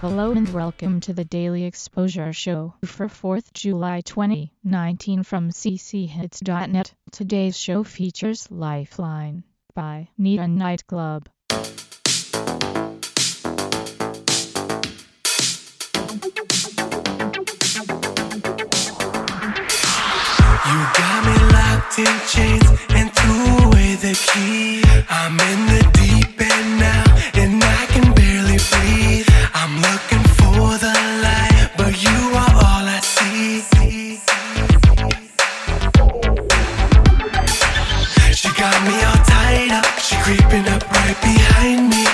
Hello and welcome to the Daily Exposure Show for 4th July 2019 from cchits.net. Today's show features Lifeline by Nita Nightclub. You got me locked in chains and threw away the key. I'm in the got me all tied up, she creeping up right behind me.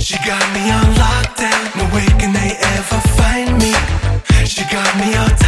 She got me on lockdown, no way can they ever find me. She got me all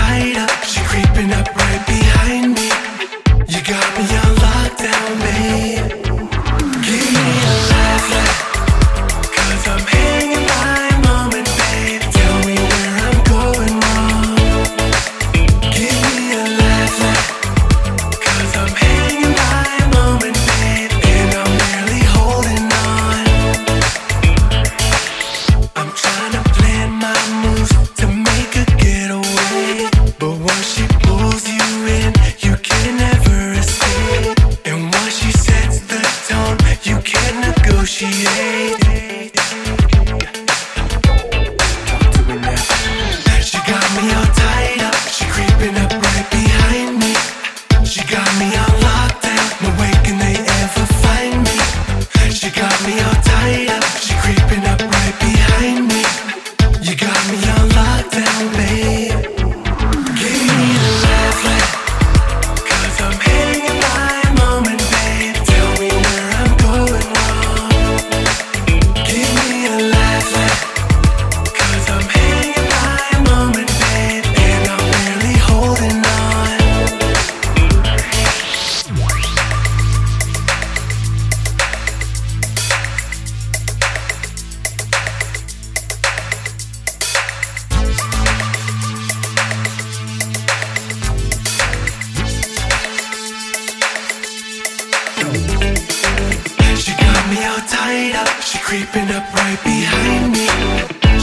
creeping up right behind me.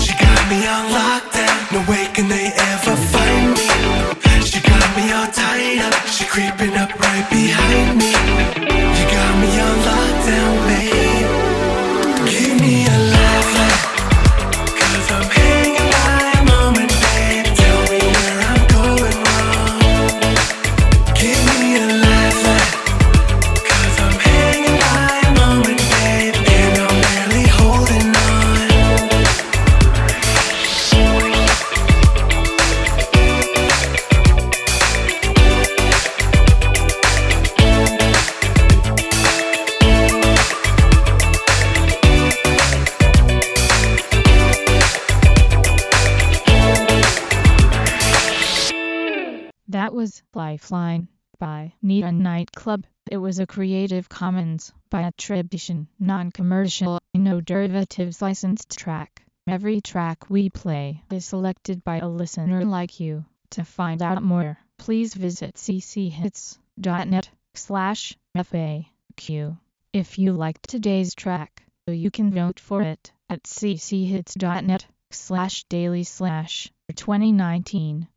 She got me on lockdown, no way can they ever find me. She got me all tied up, she creeping up right behind me. Was Lifeline by Nita Nightclub. It was a Creative Commons by attribution, non-commercial, no derivatives licensed track. Every track we play is selected by a listener like you. To find out more, please visit cchits.net slash FAQ. If you liked today's track, you can vote for it at cchits.net slash daily slash 2019